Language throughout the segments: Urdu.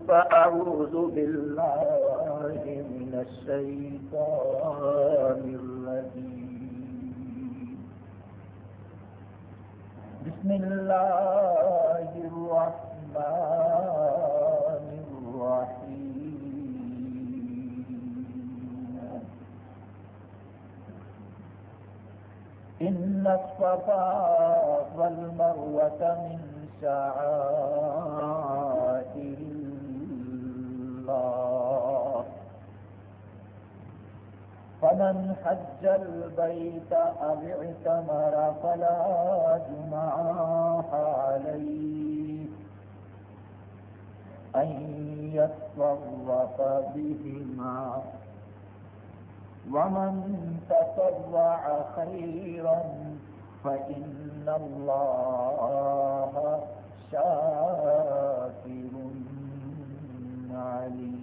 فأعوذ بالله من الشيطان الرجيم. بسم الله الرحمن الرحيم. إن الصفا والمروة من شعائر فمن حج البيت أو اعتمر فلا جناح عليه. أن يتصرف بهما. ومن تطوع خيرا فإن الله شاكر. عليم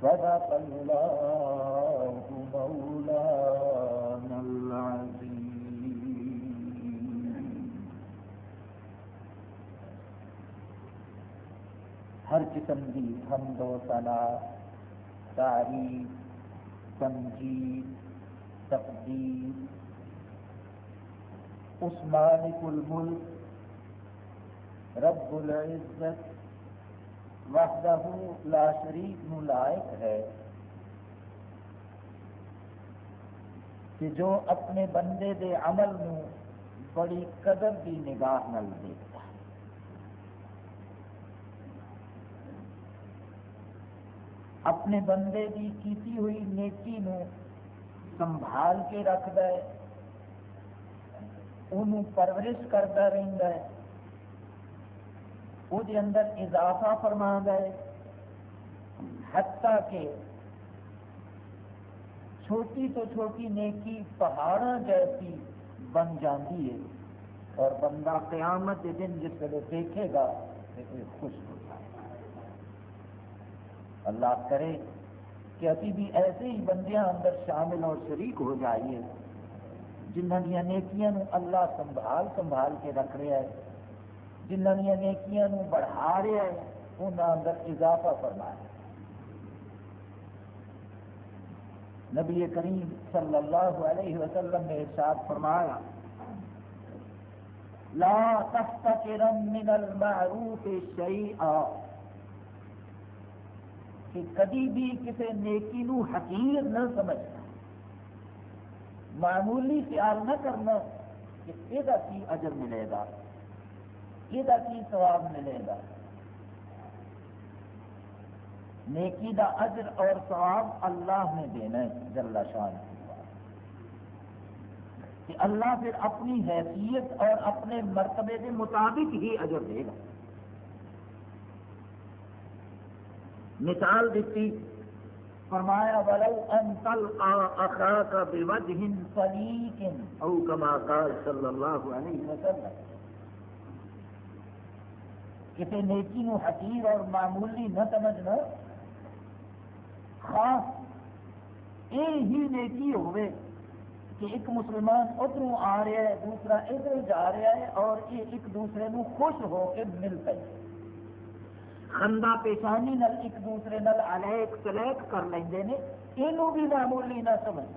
صدق الله مولانا العظيم. ہر قسم کی حمد و ثنا تعریف، تمجید، تقدیر، اس مالک الملک رب العزت وحدہ لا شریف نو لائق ہے کہ جو اپنے بندے دے عمل نو بڑی قدر کی نگاہ نل دیکھتا ہے۔ اپنے بندے کی کیتی ہوئی نیکی نو سنبھال کے رکھتا ہے انہوں پرورش کرتا رہتا ہے۔ وہ اندر اضافہ فرما ہے، حتیٰ کہ چھوٹی تو چھوٹی نیکی پہاڑوں جیسی بن جاتی ہے اور بندہ قیامت کے دن جس ویلے دیکھے گا خوش ہو جائے گا۔ اللہ کرے کہ ابھی بھی ایسے ہی بندیاں اندر شامل اور شریک ہو جائیے جنہوں دیا نیکیاں اللہ سنبھال سنبھال کے رکھ رہا ہے جنہ دیا نیکیاں بڑھا رہا ہے انہوں اندر اضافہ فرمایا۔ نبی کریم صلی اللہ علیہ وسلم نے ارشاد فرمایا، لا تفتکرن من المعروف شیئا، کہ کدی بھی کسی نیکی نو حقیر نہ سمجھنا۔ معمولی خیال نہ کرنا کہ یہ اجر ملے گا۔ یہ کی ثواب ملے گا؟ نیکی دا اجر اور ثواب اللہ نے دینا ہے، جل شان کہ اللہ پھر اپنی حیثیت اور اپنے مرتبے کے مطابق ہی اجر دے گا۔ مثال دیتی، فرمایا، ولو ان تلقا اخاك بوجه طليق او كما قال صلی اللہ علیہ وسلم کسی نیکی نو حقیر اور معمولی نہ سمجھنا خاص یہ ہی نیکی ہوئے کہ ایک مسلمان ادھر آ رہا ہے، دوسرا ادھر جا رہا ہے اور یہ ایک دوسرے نو خوش ہو کے مل پے۔ خندہ پیشانی نل ایک دوسرے نل الیک سلیک کر لیں نے یہ بھی معمولی نہ سمجھ۔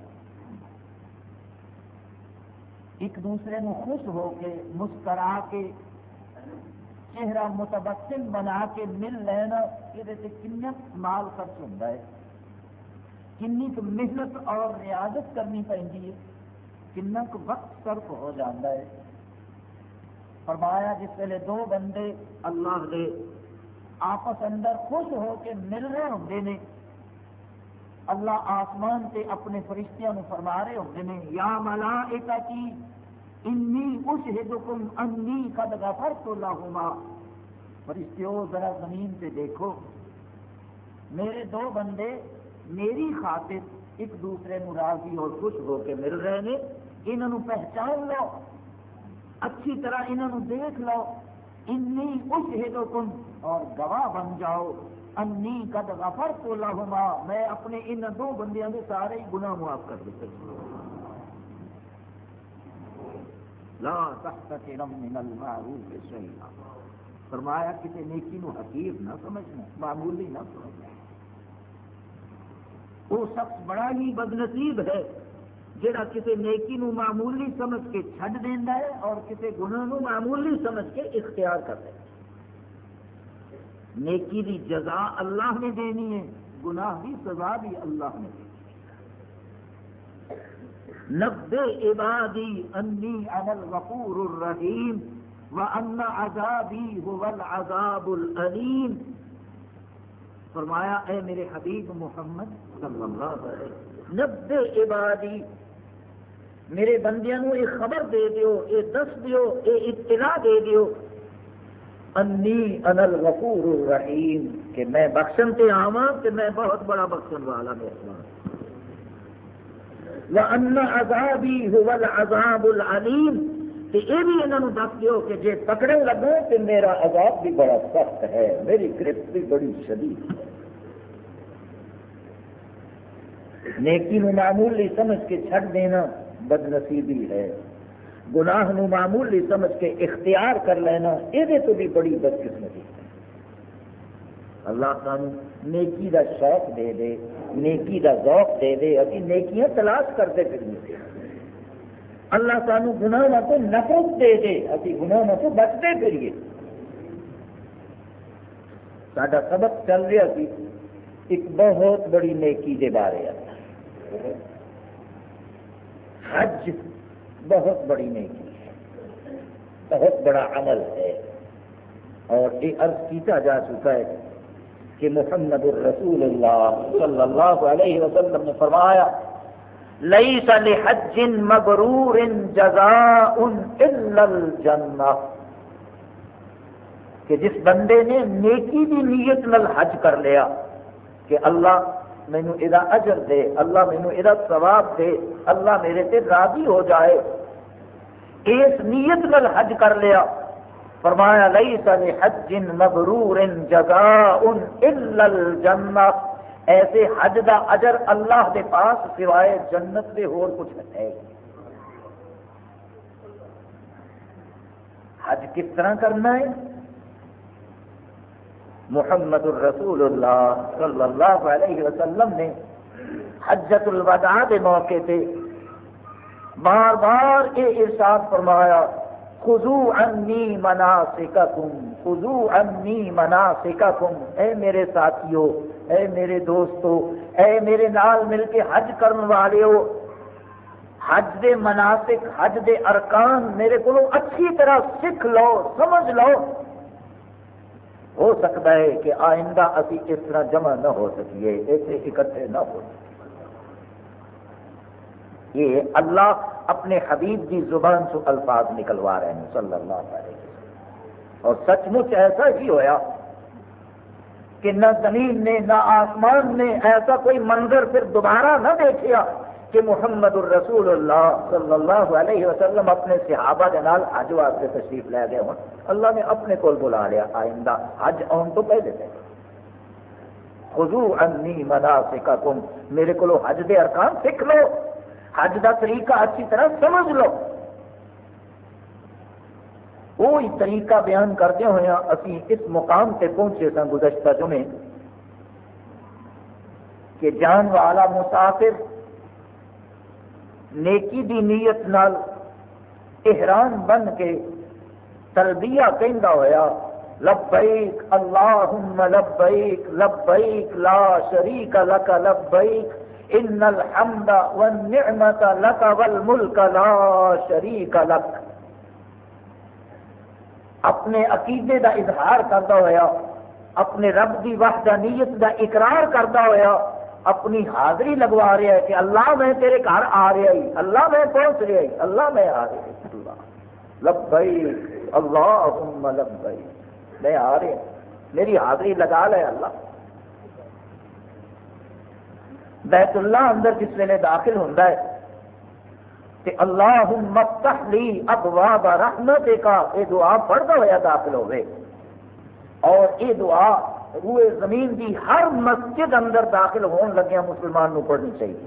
ایک دوسرے نو خوش ہو کے مسکرا کے چہرہ متبسم بنا کے مل لینا، یہ کن مال خرچ ہوتا ہے۔ کنی محنت اور ریاضت کرنی پہنتی ہے۔ کن وقت صرف ہو جاتا ہے۔ فرمایا، جس ویلے دو بندے اللہ دے آپس اندر خوش ہو کے مل رہے ہوں نے اللہ آسمان سے اپنے فرشتیاں فرما رہے ہوں نے یا ملا کی انی اشہدکم انی قد غفرت لہما۔ فرشتیو ذرا زمین سے دیکھو۔ میرے دو بندے میری خاطر ایک دوسرے نو راضی اور خوش ہو کے مل رہے ہیں۔ انہوں پہچان لو۔ اچھی طرح انہوں دیکھ لو۔ انی اشہدکم اور گواہ بن جاؤ۔ انی قد غفرت لہما۔ میں اپنے ان دو بندیاں کے سارے گناہ معاف کر دیتے ہوں۔ لا تحتقرن من المعروف شيئا۔ فرمایا کسی نیکی نو حقیر نہ سمجھنا، معمولی نہ سمجھنا۔ وہ شخص بڑا ہی بد نصیب ہے، جڑا کسی نیکی نو معمولی سمجھ کے چھڈ دینا ہے اور کسی گناہ نو معمولی سمجھ کے اختیار کر دینا نیکی دی جزا اللہ نے دینی ہے، گناہ کی سزا بھی اللہ نے دینی نب عبادی انی انا الغفور الرحیم وان عذابی هو العذاب العلیم فرمایا، اے میرے حبیب محمد صلی اللہ علیہ وسلم نب عبادی، میرے بندیاں نو یہ خبر دے دیو یہ دس دیو یہ اطلاع دے دیو۔ انی ان الغفور الرحیم، کہ میں بخشن تے آواں، کہ میں بہت بڑا بخشن والا مہربان وان عذابی هو العذاب العلیم کہ یہ بھی انہوں نے دس دیو کہ جے پکڑے لگو کہ میرا عذاب بھی بڑا سخت ہے، میری گرفت بھی بڑی شدید ہے۔ نیکی نو معمولی سمجھ کے چھڑ دینا بد نصیبی ہے۔ گناہ نو معمولی سمجھ کے اختیار کر لینا، یہ تو بھی بڑی بدقسمتی ہے۔ اللہ سان نیکی دا شوق دے دے، نیکی دا ذوق دے دے، ابھی نیکیاں تلاش کرتے پھر اللہ سانو گناہ تو نفرت دے دے، ابھی گناہ تو بچتے پھریے سڈا سبق چل رہا سی ایک بہت بڑی نیکی کے بارے ہے۔ حج بہت بڑی نیکی ہے، بہت بڑا عمل ہے۔ اور یہ عرض کیتا جا چکا ہے کہ محمد الرسول اللہ صلی اللہ علیہ وسلم نے فرمایا، لیس لحج مبرور جزاء الا الجنہ. کہ جس بندے نے نیکی دی نیت نل حج کر لیا، کہ اللہ مینو یہ اجر دے، اللہ مینو یہ ثواب دے، اللہ میرے تے راضی ہو جائے، اس نیت نل حج کر لیا۔ فرمایا لئی سن حج مبرور جزاء الا الجنہ. ایسے حج دا اجر اللہ دے پاس سوائے جنت دے ہور کچھ ہے۔ حج کس طرح کرنا ہے؟ محمد الرسول اللہ صلی اللہ علیہ وسلم نے حجت الوداع کے موقع پہ بار بار یہ ارشاد فرمایا خزو انی منا سکھم خزو انی منا سکھم اے میرے ساتھیو، اے میرے دوستو، اے میرے نال مل کے حج کرن والے ہو حج دے مناسک، حج دے ارکان میرے کو اچھی طرح سکھ لو، سمجھ لو۔ ہو سکتا ہے کہ آئندہ ابھی اس طرح جمع نہ ہو سکیے، ایسے اکٹھے نہ ہو سکے یہ اللہ اپنے حبیب کی زبان سے الفاظ نکلوا رہے ہیں، صلی اللہ علیہ وسلم۔ اور سچ مچ ایسا ہی ہویا کہ نہ زمین نے، نہ آسمان نے ایسا کوئی منظر پھر دوبارہ نہ دیکھا کہ محمد الرسول اللہ صلی اللہ علیہ وسلم اپنے صحابہ کے نال حج واسطے تشریف لے گئے ہوں۔ اللہ نے اپنے کول بلا لیا، آئندہ حج آن تو پہلے سے۔ خزو انی مناسککم، میرے کو حج دے ارکان سیکھ لو۔ حج دا طریقہ اچھی طرح سمجھ لو۔ وہی طریقہ بیان کرتے ہوئے اسی اس مقام تے پہنچے سن گزشتہ جمعے کہ جان والا مسافر نیکی دی نیت نال احرام بن کے تلبیہ کہندا ہویا، لبیک اللہم لبیک لبیک لا شریک لک، لبیک ان الحمد والنعمت لک والملک لا شریک لک اپنے عقیدے دا اظہار کرتا ہویا اپنے رب دی وحدانیت دا اقرار کرتا ہویا اپنی حاضری لگوا رہا ہے کہ اللہ میں تیرے گھر آ رہا ہی اللہ میں پہنچ رہا ہی اللہ میں آ رہا اللہ لب بھائی اللہ لب میں آ رہا میری حاضری لگا لے اللہ۔ بیت اللہ اندر جس ویلے داخل ہوتا ہے۔ کہ اللہ مفتح لی ابواب رحمت کا یہ دعا پڑھتا ہوا داخل ہوئے۔ اور یہ دعا روئے زمین کی ہر مسجد اندر داخل ہون لگیا مسلمان نو پڑھنی چاہیے۔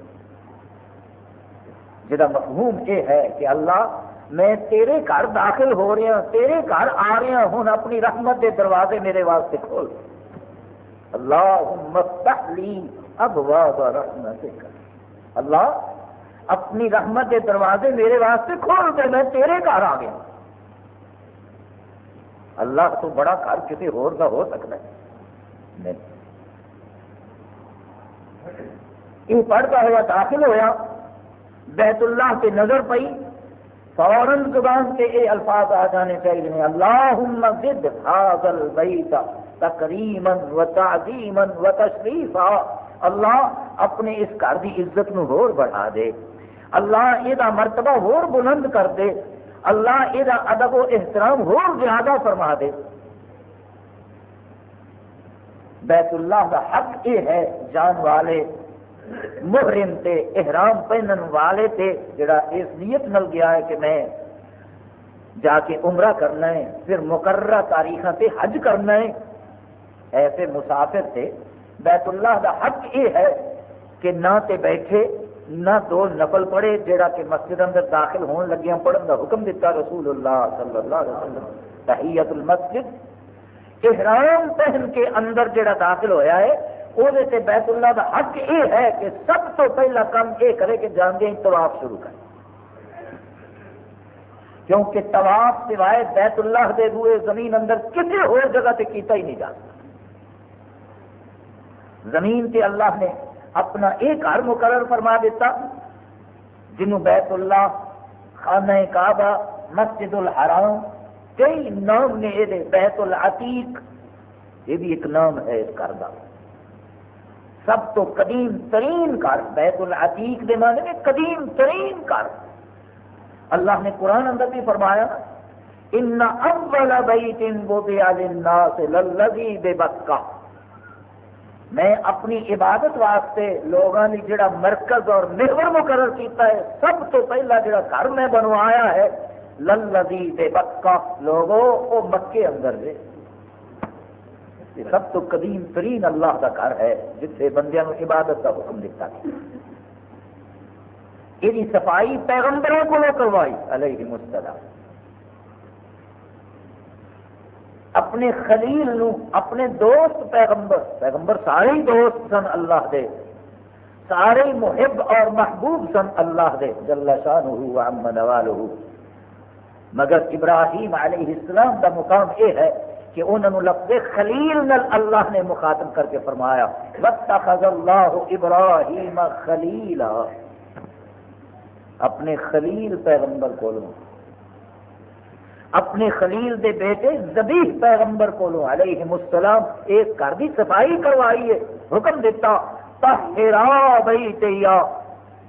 جہاں مفہوم یہ ہے کہ اللہ، میں تیرے گھر داخل ہو رہا ہاں، تیرے گھر آ رہا ہوں اپنی رحمت کے دروازے میرے واسطے کھول۔ اللہ اب رحمت اللہ، اپنی رحمت کے دروازے میرے واسطے کھول دے، میں تیرے گھر آ گیا۔ اللہ تو بڑا گھر کسی ہو سکتا ہے۔ نہیں۔ یہ پڑھتا ہوا داخل ہوا بیت اللہ سے نظر پئی۔ فوراً زبان سے یہ الفاظ آ جانے چاہیے۔ اللہ زد حاضل البیت تکریما و تعظیما و تشریفا۔ اللہ اپنے اس گھر کی عزت نو ہور بڑھا دے۔ اللہ یہ مرتبہ ہور بلند کر دے۔ اللہ یہ ادب و احترام ہور زیادہ فرما دے۔ بیت اللہ کا حق یہ ہے جان والے، محرم تے احرام پہنن والے تے، جڑا اس نیت نل گیا ہے کہ میں جا کے عمرہ کرنا ہے، پھر مقررہ تاریخ تے حج کرنا ہے۔ ایسے مسافر تھے بیت اللہ دا حق یہ ہے کہ نہ تے بیٹھے، نہ دو نفل پڑھے جڑا کہ مسجد اندر داخل ہون لگیا پڑھن دا حکم دیتا رسول اللہ صلی اللہ علیہ وسلم۔ تحیت المسجد۔ احرام پہن کے اندر جڑا داخل ہویا ہے وہ بیت اللہ کا حق یہ ہے کہ سب تو پہلا کام یہ کرے کہ جانے ہی طواف شروع کرے۔ کیونکہ طواف سوائے بیت اللہ دے روئے زمین اندر کسی اور جگہ تے کیتا ہی نہیں جا سکتا۔ زمین تے اللہ نے اپنا ایک گھر مقرر فرما دیتا، جنہوں بیت اللہ، خانہ کعبہ، مسجد الحرام، کئی نام نے یہ بیت العتیق، یہ بھی ایک نام ہے اس گھر کا سب تو قدیم ترین گھر بیت العتیق دے معنی میں قدیم ترین گھر۔ اللہ نے قرآن اندر بھی فرمایا، ان اول بیت وضع للناس للذی ببکہ میں اپنی عبادت واسطے لوگوں نے جڑا مرکز اور محور مقرر کیتا ہے، سب تو پہلا جڑا گھر میں بنوایا ہے، للذی ببکہ لوگوں وہ مکے اندر دے یہ سب تو قدیم ترین اللہ کا گھر ہے جتنے بندیاں عبادت کا حکم دیتا ہے۔ یہ صفائی پیغمبروں کو کروائی، علیہ مستدہ اپنے خلیل نو، اپنے دوست پیغمبر پیغمبر سارے ہی دوست سن اللہ دے۔ سارے محب اور محبوب سن اللہ دے۔ جل شانہ و عم نوالہ۔ مگر ابراہیم علیہ السلام کا مقام یہ ہے کہ انہوں لفظ خلیل نل اللہ نے مخاطب کر کے فرمایا، وَاتَّخَذَ اللَّهُ ابراہیم خلیلا اپنے خلیل پیغمبر کو لوں اپنے خلیل دے بیٹے زبیح پیغمبر کو علیہ السلام، ایک گھر کی صفائی کروائی ہے، حکم دیتا تحرا بیتیا،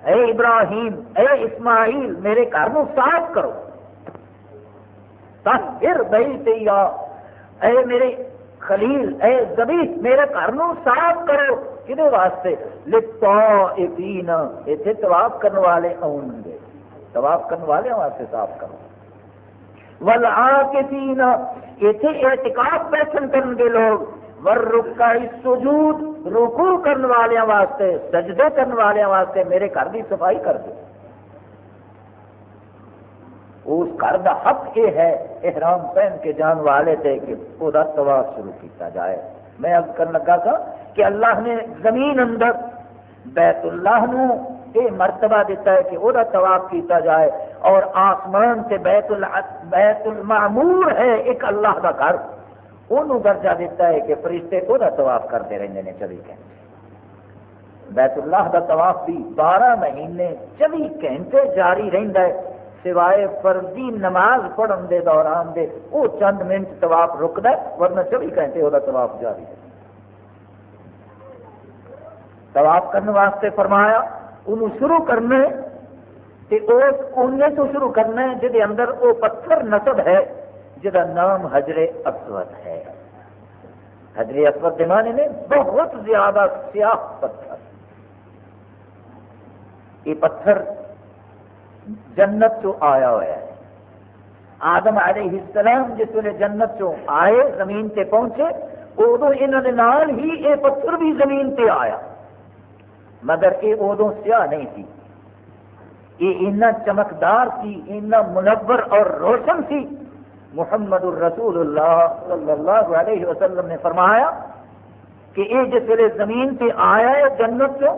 اے ابراہیم، اے اسماعیل، میرے گھر نو صاف کرو۔ تحر بیتیا، اے میرے خلیل، اے زبی میرے گھر نو صاف کرو۔ کہ واسطے؟ لپا اتنے طواف کرنے والے آن گے۔ طواف کرنے والے واسطے صاف کرو۔ ول آ کے تین اتنے احتکاب بیٹھن کرن گے لوگ۔ ور رکا سجود رکو کرنے والے واسطے، سجدے کرنے والے واسطے میرے گھر کی صفائی کر دو۔ اس گھر کا حق یہ ہے، احرام پہن کے جان والے تھے کہ وہ طواف شروع کیتا جائے۔ میں اب کرنے لگا تھا کہ اللہ نے زمین اندر بیت اللہ نو یہ مرتبہ دیتا ہے کہ وہ طواف کیتا جائے اور آسمان سے بیت بیت المعمور ہے ایک اللہ کا گھر۔ انہوں درجہ دیتا ہے کہ فرشتے وہ طواف کرتے رہتے ہیں چوبی گھنٹے۔ بیت اللہ کا طواف بھی بارہ مہینے چوبی گھنٹے جاری رہتا ہے۔ سوائے فردی نماز پڑھن دے دوران دے، وہ چند منٹ طواف رکد ورنہ چوبی گھنٹے وہ طواف جاری ہے۔ طواف کرنے واسطے فرمایا انہوں شروع کرنا تے اس کونے تو شروع کرنا ہے جہد اندر وہ پتھر نصب ہے جہاں نام حجر اسود ہے۔ حجر اسود دمانے نے بہت زیادہ سیاہ پتھر۔ یہ پتھر جنت چو آیا ہوا ہے۔ آدم علیہ السلام جس ویلے جنت چو آئے، زمین تے پہنچے ادو انہوں نال ہی یہ پتھر بھی زمین تے آیا۔ مگر یہ ادو سیاہ نہیں تھی۔ یہ اتنا چمکدار سی اتنا منور اور روشن سی محمد الرسول اللہ صلی اللہ علیہ وسلم نے فرمایا کہ یہ جس ویلے زمین پہ آیا ہے جنت سے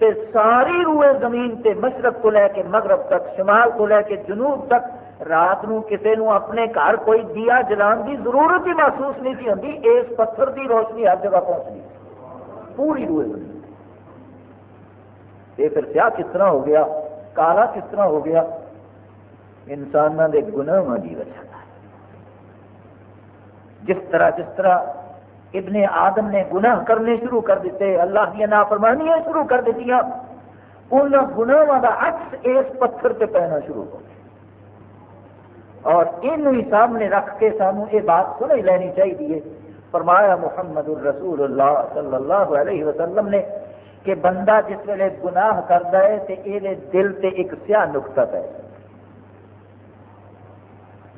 تے ساری روئے زمین تے مشرق کو لے کے مغرب تک، شمال کو لے کے جنوب تک، رات نو کسے نو اپنے گھر کوئی دیا جلان کی ضرورت ہی محسوس نہیں تھی ہوتی اس پتھر کی روشنی ہر جگہ پہنچ گئی۔ پوری روئے زمین۔ یہ پھر سیاہ کس طرح ہو گیا؟ کالا کس طرح ہو گیا؟ انسان کے گناہ کی وجہ جس طرح جس طرح ابن آدم نے گناہ کرنے شروع کر دیتے، اللہ کی نافرمانیاں شروع کر دیتی ان گناہوں کا عکس اس پتھر پہ پہنا شروع ہو گیا۔ اور یہ سامنے رکھ کے سانو یہ بات سمجھ لینی چاہیے۔ فرمایا محمد الرسول اللہ صلی اللہ علیہ وسلم نے کہ بندہ جس ویلے گناہ کرتا ہے تو یہ دل سے ایک سیاہ نقطہ ہے۔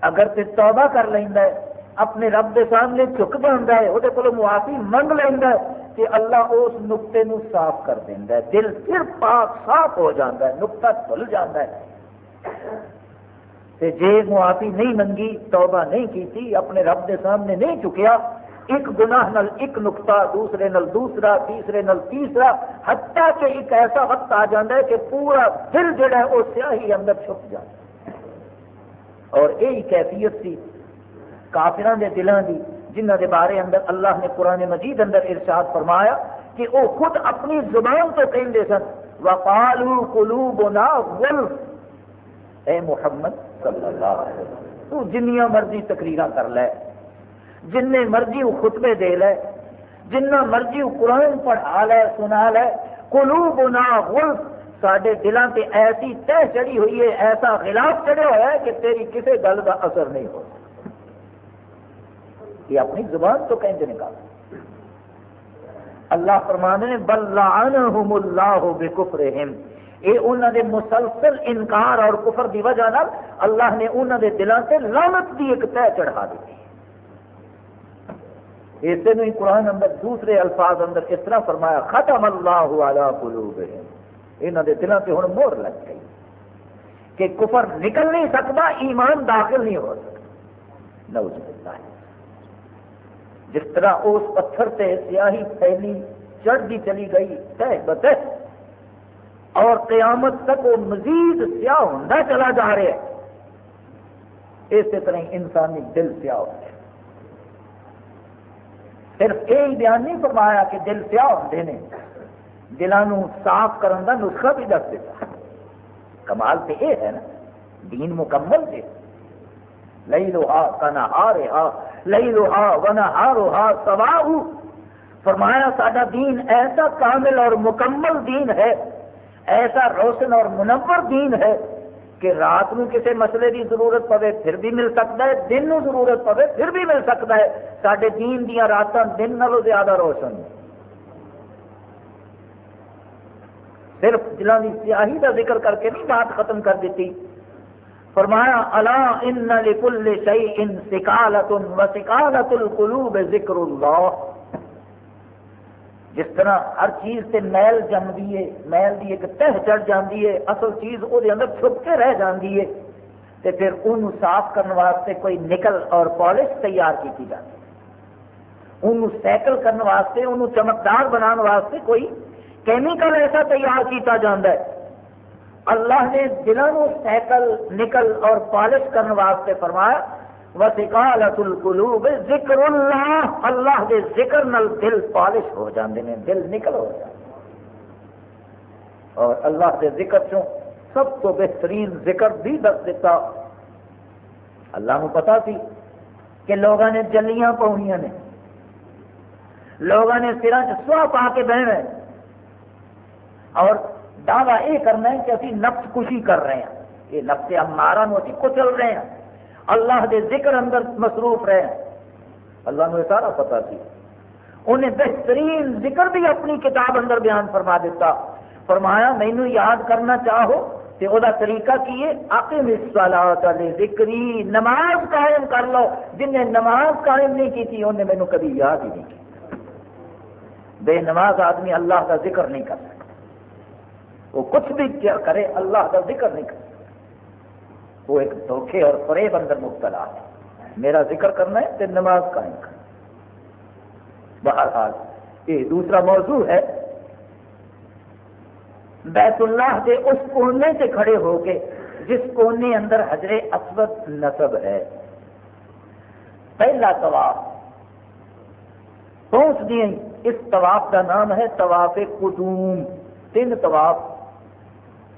اگر تے توبہ کر لینا ہے، اپنے رب کے سامنے چک جانا ہے وہ کو معافی منگ لینا ہے کہ اللہ اس نقطے نو صاف کر دینا ہے۔ دل پھر پاک صاف ہو جاتا ہے، نقطہ کھل جاتا ہے۔ تے جے معافی نہیں منگی، توبہ نہیں کی اپنے رب کے سامنے نہیں چکیا ایک گناہ نل ایک نقطہ، دوسرے نل دوسرا، تیسرے نل تیسرا، حتیٰ کہ ایک ایسا وقت آ جاتا ہے کہ پورا دل جڑا ہے وہ سیاہی اندر چھپ جاتا ہے۔ اور یہی کیفیت سی کافران دے دلان دی جنہ دے بارے اندر اللہ نے قرآن مجید اندر ارشاد فرمایا کہ وہ خود اپنی زبان تو کہیں سن وقالو قلوبنا غلف۔ اے محمد صلی اللہ علیہ وسلم، تو جنیاں مرضی تقریرہ کر لے۔ جن مرضی وہ خطبے دے لے جنہ مرضی وہ قرآن پڑھا لے، سنا لے۔ قلوبنا غلف سڈے دلان تے ایسی تہ چڑی ہوئی ہے، ایسا غلاف چڑھا ہوا ہے کہ تیری کسی گل کا اثر نہیں ہو۔ یہ اپنی زبان تو کہیں نکال۔ اللہ فرمانے نے بلعنہم اللہ بکفرہم۔ یہ انہوں نے مسلسل انکار اور کفر دی وجہ نال اللہ نے انہوں نے دلوں سے لعنت دی ایک تہ چڑھا دی اسے ہی قرآن اندر دوسرے الفاظ اندر اس طرح فرمایا، ختم اللہ علی قلوبہم۔ انہوں دلوں سے ہوں مور لگ گئی کہ کفر نکل نہیں سکتا، ایمان داخل نہیں ہو سکتا۔ نوز باللہ۔ جس طرح اس پتھر سے سیاہی پھیلی، چڑھتی چلی گئی، تہ بتہ۔ اور قیامت تک وہ مزید سیاہ ہوتا چلا جا رہا ہے۔ اسی طرح انسانی دل سیاہ ہوتا ہے۔ صرف یہی بیان نہیں فرمایا کہ دل سیاہ ہوتے ہیں دلوں صاف کرنے کا نسخہ بھی دس دیتا۔ کمال تو یہ ہے نا، دین مکمل سے لئی لو ہا کنا ہا رہا لئی لو ہا ونا ہا ہا سوا فرمایا سڈا دین ایسا کامل اور مکمل دین ہے، ایسا روشن اور منور دین ہے۔ کہ رات نو کسی مسئلے کی ضرورت پوے پھر بھی مل سکتا ہے، دن نو ضرورت پوے پھر بھی مل سکتا ہے۔ سڈے دین دیا رات دن نالوں زیادہ روشن۔ صرف دلوں کی سیاہی کا ذکر کر کے نہیں، بات ختم کر دیتی فرمایا اللہ ان لکل شیء سکالت و سکالت القلوب ذکر اللہ جس طرح ہر چیز سے میل جمدی ہے، میل دی ایک تہ چڑھ جاندی ہے، اصل چیز وہ اندر چھپ کے رہ جاندی ہے، تے پھر ان صاف کرنے واسطے کوئی نکل اور پالش تیار کی جاتی ہے۔ ان سیکل کرنے واسطے ان چمکدار بنانے واسطے کوئی کیمیکل ایسا تیار کیتا جاندہ ہے۔ اللہ نے دلوں سیکل، نکل اور پالش کرنے واسطے فرمایا وسکالت القلوب ذکر اللہ۔ اللہ کے ذکر نل دل پالش ہو جاندے ہیں دل نکل ہو جاتے اور اللہ کے ذکر چوں سب تو بہترین ذکر بھی دس دیتا اللہ کو پتا سی کہ لوگوں نے جلیاں پاؤنیاں نے۔ لوگوں نے سرا چ پا کے بہنا ہے۔ اور دعویٰ یہ کرنا ہے کہ ابھی نفس کشی کر رہے ہیں۔ یہ نفس ہمارا نو ابھی کچل رہے ہیں۔ اللہ دے ذکر اندر مصروف رہے۔ اللہ نے سارا پتا سی۔ انہیں بہترین ذکر بھی اپنی کتاب اندر بیان فرما دیتا۔ فرمایا، مینو یاد کرنا چاہو کہ وہ طریقہ کی ہے؟ آکے مسالات ذکری نماز قائم کر لو۔ جن نے نماز قائم نہیں کی تھی، انہیں مینو کبھی یاد ہی نہیں کی۔ بے نماز آدمی اللہ کا ذکر نہیں کر سکتا۔ وہ کچھ بھی کیا کرے، اللہ کا ذکر نہیں کرے وہ ایک دھوکھے اور فریب اندر مبتلا ہے۔ میرا ذکر کرنا ہے تو نماز قائم کرنا بہرحال یہ دوسرا موضوع ہے۔ بیت اللہ کے اس کونے سے کھڑے ہو کے جس کونے اندر حجر اسود نصب ہے۔ پہلا طواف۔ پہنچ دیا اس طواف کا نام ہے طواف قدوم۔ تین طواف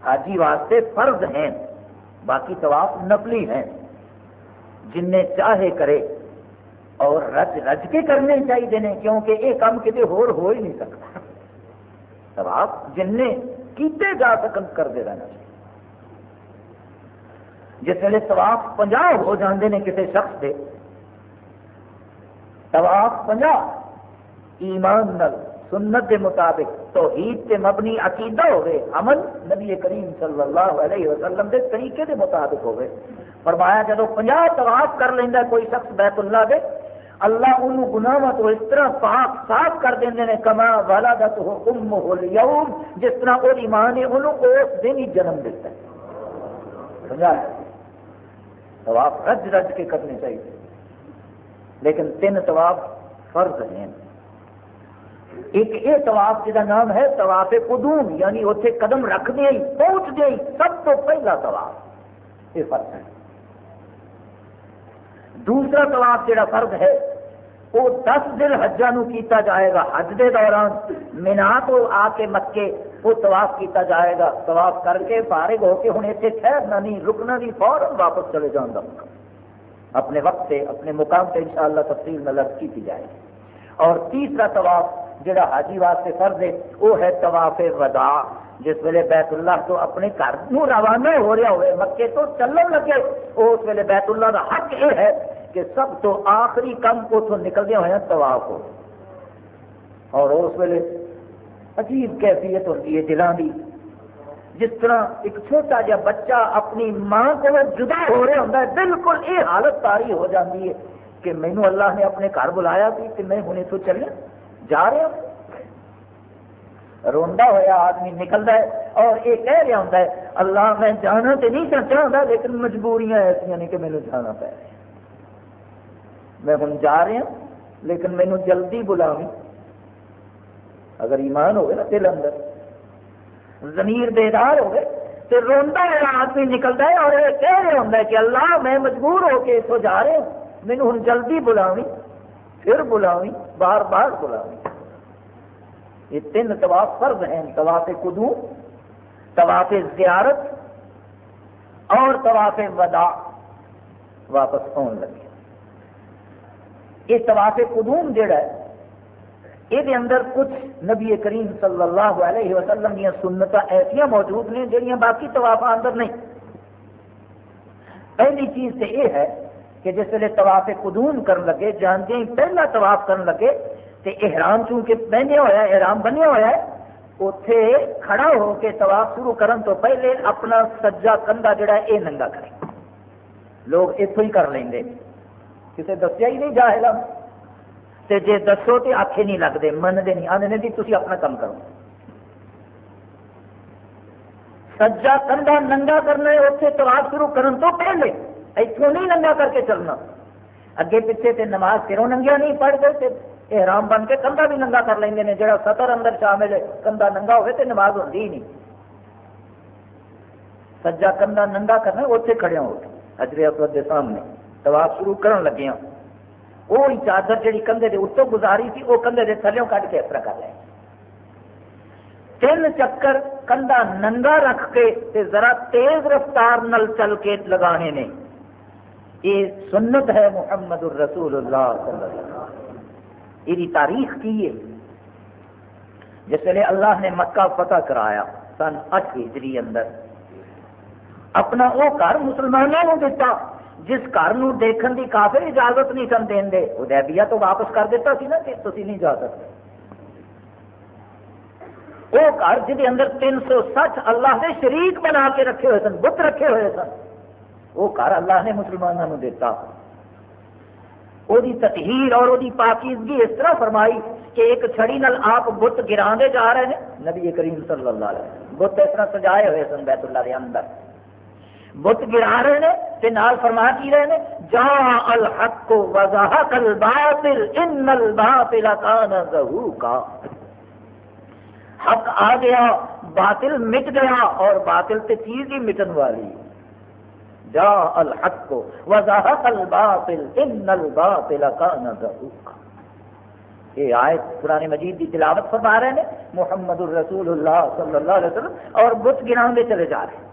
حاجی واسطے فرض ہیں۔ باقی طواف نفلی ہیں۔ جن نے چاہے کرے اور رج رج کے کرنے چاہیے کیونکہ یہ کام کتنے ہو ہی نہیں سکتا۔ طواف جن نے کیتے جا سکن کرتے رہنا چاہیے۔ جس ویلے طواف پناہ ہو جاندے نے کسی شخص کے طواف پناہ ایمان نل سنت کے مطابق، توحید کے مبنی عقیدہ ہوئے، عمل نبی کریم صلی اللہ علیہ وسلم کے طریقے کے مطابق ہوئے۔ فرمایا جب پناہ طواف کر لینا کوئی شخص بیت اللہ دے، اللہ ان گناہ تو اس طرح پاک صاف کر دیں نے، کما والا دت ہو ام ہو جس طرح وہ ایمان ہے، انہوں کو اس دن ہی جنم دیتا ہے۔ طواف رج رج کے کرنے چاہیے۔ لیکن تین طواف فرض ہیں۔ ایک یہ طواف جہاں نام ہے، طواف قدوم یعنی اتنے قدم رکھ دیا پہنچ دیا سب تو پہلا طواف. یہ فرض ہے. دوسرا طواف جڑا فرض ہے، وہ دس دن حجا کیتا جائے گا حج دے دوران. مینا تو آ کے مکے وہ طواف کیتا جائے گا. طواف کر کے فارغ ہو کے ہوں اتنے ٹھہرنا نہیں، رکنا نہیں، فوراً واپس چلے جان گا اپنے وقت سے اپنے مقام سے انشاءاللہ تفصیل میں لگ کی جائے گی. اور تیسرا طواف جڑا حاجی واسطے فرض ہے، وہ ہے طواف ودا جس ویلے بیت اللہ تو اپنے گھر روانہ ہو رہا ہوئے، مکے تو چلن لگے، اس ویلے بیت اللہ کا حق یہ ہے کہ سب تو آخری کم اتوں نکلدے ہوئے طواف ہو اور اس ویلے عجیب کیفیت ہوتی ہے دلان کی جس طرح ایک چھوٹا جا بچہ اپنی ماں کو جدا ہو رہا ہوتا ہے، بالکل یہ حالت تاری ہو جاتی ہے کہ مینو اللہ نے اپنے گھر بلایا سی کہ میں ہوں اتوں چلیا جا رہا ہوں۔ روندا ہوا آدمی نکلتا ہے اور یہ کہہ رہا ہوں اللہ میں جانا تو نہیں چاہتا لیکن مجبوریاں ایسا نہیں کہ میرے جانا پہ میں ہوں جا رہا ہوں، لیکن مینو جلدی بلا اگر ایمان ہوگا نا دل اندر زمیر بیدار ہوگے تو روندا ہوا آدمی نکلتا ہے اور یہ کہہ رہا ہوں کہ اللہ میں مجبور ہو کے اتوں جا رہا ہوں۔ مینو ہوں جلدی بلاوی پھر بلاوی بار بار بلاوی یہ تین طواف فرض ہیں طواف قدوم طواف زیارت اور طواف ودا واپس آن لگے۔ یہ طواف قدوم جڑا ہے، یہ اندر کچھ نبی کریم صلی اللہ علیہ وسلم دیا سنت ایسا موجود نے جہاں باقی طواف اندر نہیں۔ پہلی چیز تو یہ ہے کہ جس ویلے طواف قدوم کرن لگے جانتے ہی پہلا طواف کرن لگے، تے احرام چونکہ پہنے ہوا ہے، احرام بنیا ہوا ہے اتے کھڑا ہو کے طواف شروع کرن تو پہلے اپنا سجا کندھا جڑا ہے یہ ننگا کرے۔ لوگ اتوں ہی کر لیں کسی دسیا ہی نہیں جاہل تے جے دسو تو آخے نہیں لگتے منتے نہیں۔ آدھے نہیں تھی اپنا کام کرو۔ سجا کندھا ننگا کرنا ہے اتنے طواف شروع کرن تو پہلے اتوں نہیں ننگا کر کے چلنا۔ اگے پیچھے تے نماز پھروں ننگیا نہیں، پڑھ گئے احرام بن کے کندھا بھی ننگا کر لیں گے جہاں سطر اندر شامل ہے، کندھا ننگا ہوئے تو نماز ہوتی ہی نہیں۔ سجا کندھا ننگا کرنا اتنے کھڑے ہو حجر اسود کے سامنے طواف شروع کرن لگے ہوں وہی چادر جہی کندھے کے اتوں گزاری تھی، وہ کندھے کے تھلوں کٹ کے اس طرح کر لیں تین چکر کندھا ننگا رکھ کے تے ذرا تیز رفتار نل چل کے لگانے نے۔ یہ سنت ہے محمد الرسول اللہ صلی اللہ علیہ وسلم۔ یہ تاریخ کی ہے۔ جس ویلے اللہ نے مکہ فتح کرایا سن اٹھ ہجری اندر۔ اپنا وہ گھر مسلمانوں کو دیتا، جس گھر دیکھن کی کافی اجازت نہیں سن دیں دے۔ ادیبیا تو واپس کر دیتا سی نا کہ تھی نہیں جا سکتے۔ وہ گھر جہد اندر تین سو سٹھ اللہ کے شریک بنا کے رکھے ہوئے سن، بت رکھے ہوئے سن۔ وہ گھر اللہ نے مسلمانوں دیتا۔ وہ تطہیر اور وہ پاکیزگی اس طرح فرمائی کہ ایک چھڑی نال آپ بت گرا جا رہے ہیں۔ نبی کریم صلی اللہ علیہ وسلم بت اس طرح سجائے ہوئے سن بیت اللہ کے اندر۔ بت گرا رہے ہیں تے نال فرما کی رہے ہیں، جا الحق کو الباطل ان الباطل کان ذہوکا۔ حق آ گیا، باطل مٹ گیا اور باطل تے چیز ہی مٹن والی۔ جا الحق کو وضاحت الباطل ان الباطل کان ذہوکا یہ آیت قرآن مجید کی تلاوت فرما رہے ہیں، محمد الرسول اللہ صلی اللہ علیہ وسلم، اور بت گرا چلے جا رہے ہیں۔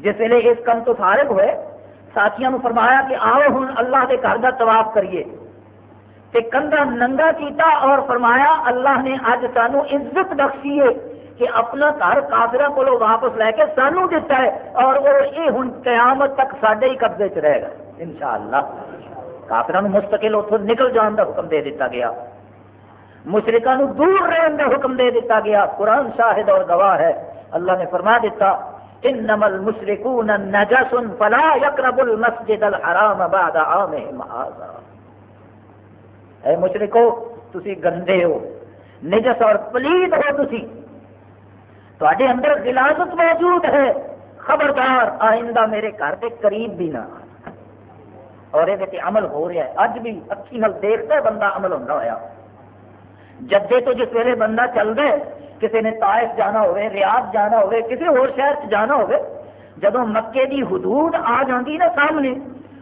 جس ویلے اس کم تو فارغ ہوئے، ساتھیوں نے فرمایا کہ آؤ ہوں اللہ کے گھر کا طواف کریے۔ تے کندھا ننگا کیتا اور فرمایا، اللہ نے اج سانو عزت بخشی ہے۔ کہ اپنا گھر کافر کو واپس لے کے سانو دیتا ہے اور وہ یہ ہوں قیامت تک سڈے ہی قبضے چ رہے گا۔ ان شاء اللہ کافر مستقل اتوں نکل جان کا حکم دے دیتا گیا۔ مشرقہ دور رہن کا حکم دے دیتا گیا۔ قرآن شاہد اور گواہ ہے۔ اللہ نے فرما دیتا انما المشركون نجس فلا يقرب المسجد الحرام بعد عامهم هذا۔ اے مشرکو، تسی گندے ہو۔ نجس اور پلید ہو تسی۔ تواڈے اندر غلاظت موجود ہے۔ خبردار، آئندہ میرے گھر کے قریب بھی نہ اور یہ عمل ہو رہا ہے، اج بھی اچھی نل دیکھتا ہے بندہ عمل ہوتا ہوا جدے تو جس ویلے بندہ چل رہا ہے کسی نے طائف جانا ہوئے ریاض جانا ہوئے کسی اور شہر جانا ہوئے جدو مکے دی حدود آ جاتی نا سامنے